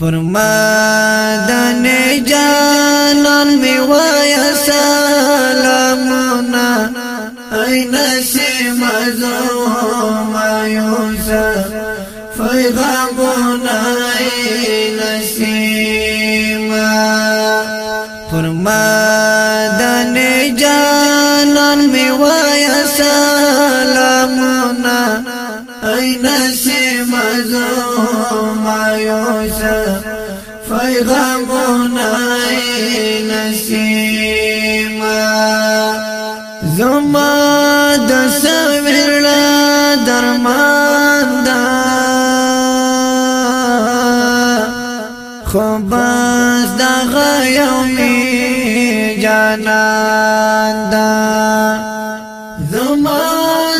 فرمادن جانان می وای سلامنا این نسیم زو مایوسا فیغامنا این نسیم فرمادن جانان می وای سلامنا این نسیم زو مایوسا پیغامونه نسیما زما د سویر درمان دا خو بس دا غیومی جانان دا زما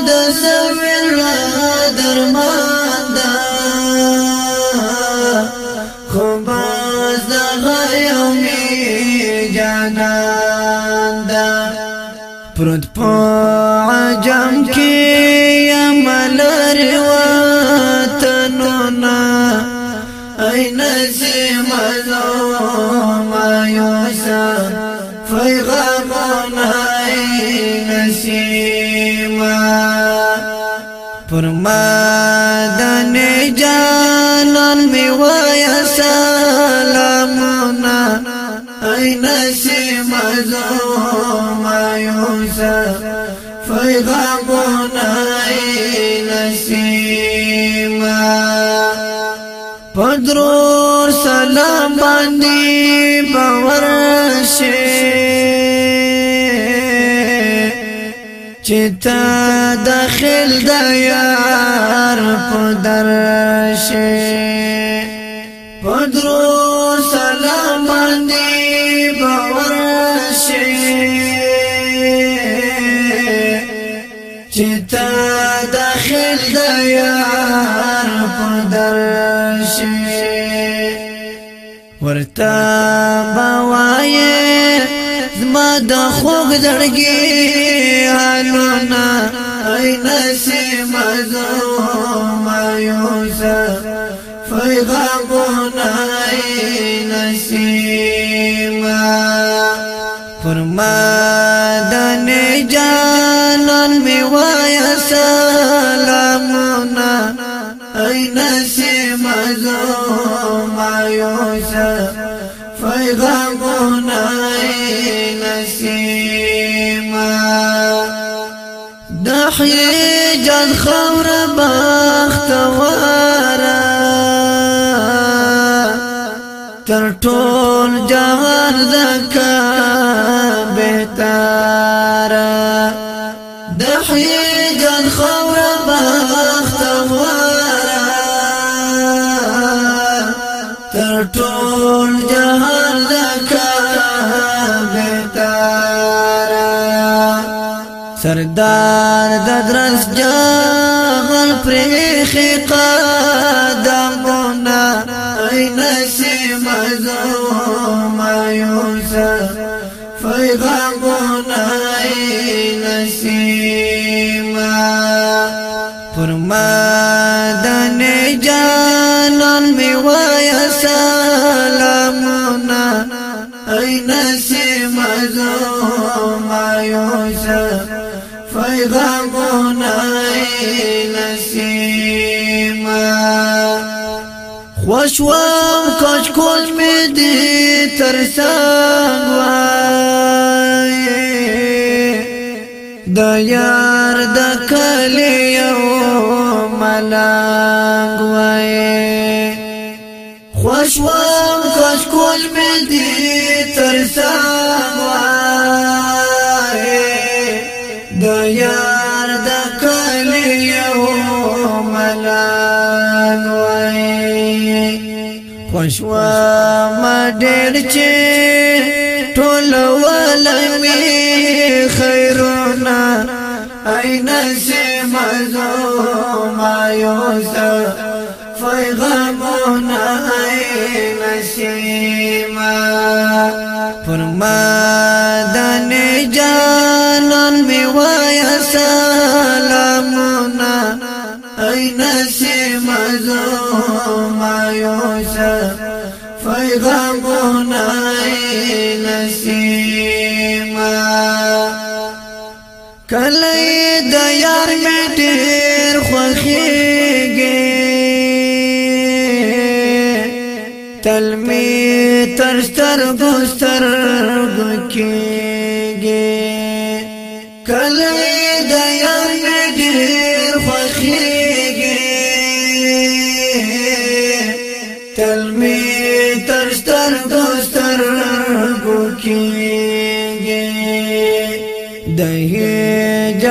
د سویر درمان دا عجم کی عمل رواتنونا ای نسیم ازو مایوسا فیغمونا ای نسیما پرمادن جانان می ویا سلامونا ای نسیم ازو مایوسا پیغامونه نسیم پدرو سلام باندې باور شي چتا داخل د یار په در شي پدرو سلام باندې باور یار په درشه ورتا بوای زما د خوګ زړګي حالونه ای نسیم زو مایوسه فیغامونه ای نسیمه. فرمادن یوسف پیغامونه نسیم۔ د حجاز خور بخت وارا تر ټول جهان زکا بهتاره سردار د درس جغل پرخي قدمونه مزو مایوسا فیغامونا ای نسیما فرمادن جانان می وای سلامونا ای نسیم زو مایوسا خوشوام کاش کل می دی تر سنگ د یار د کلی یو ملنګ وای. خوشوام کاش کل می دی تر سنگ وای. د یار د کلی یو ملنګ خوشوا ما ډېر چې ټول ولمي خیرونه اين سما زو ما يوسا فیغمونه اين سما فرمادن جانان می وای سلامونه ای نسیم زو مایوسا فیغمون ای نسیم کلی دیار می دیر خوخیگی تل می ترستر گستر گکیگی کلی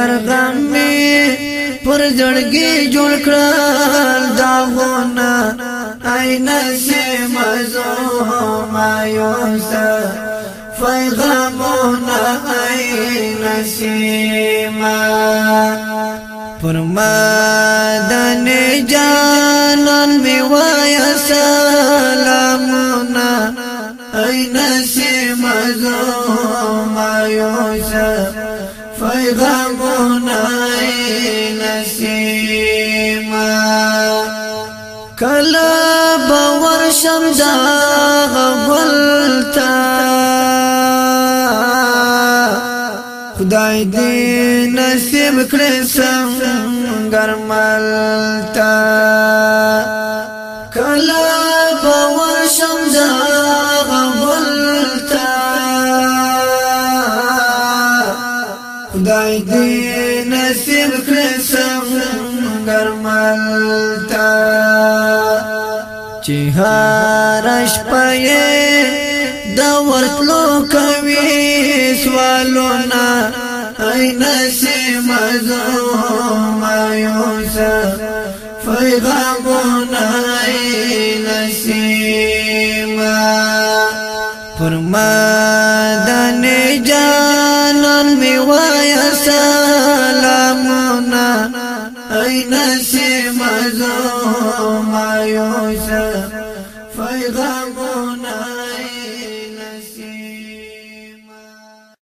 مرغان می پر جړګي جوړ کړل داونه عین سي مزو مایوس فیغمونه عین سي ما پر مدن جانان می وای سلامونه عین سي مزو مایوس فیغمونه کلا باور شم دا غلطا خدای دې نصیب کړې څنګه ملتا کلا باور شم دا غلطا خدای دې نصیب کړې څنګه ملتا چې هر شپه د ورتلو کوي سوالونه اين سيما زو مايوس فيغامنا اين سيما فرمادن جانان می وای سلامنا اين سيما زو مايوس Rıza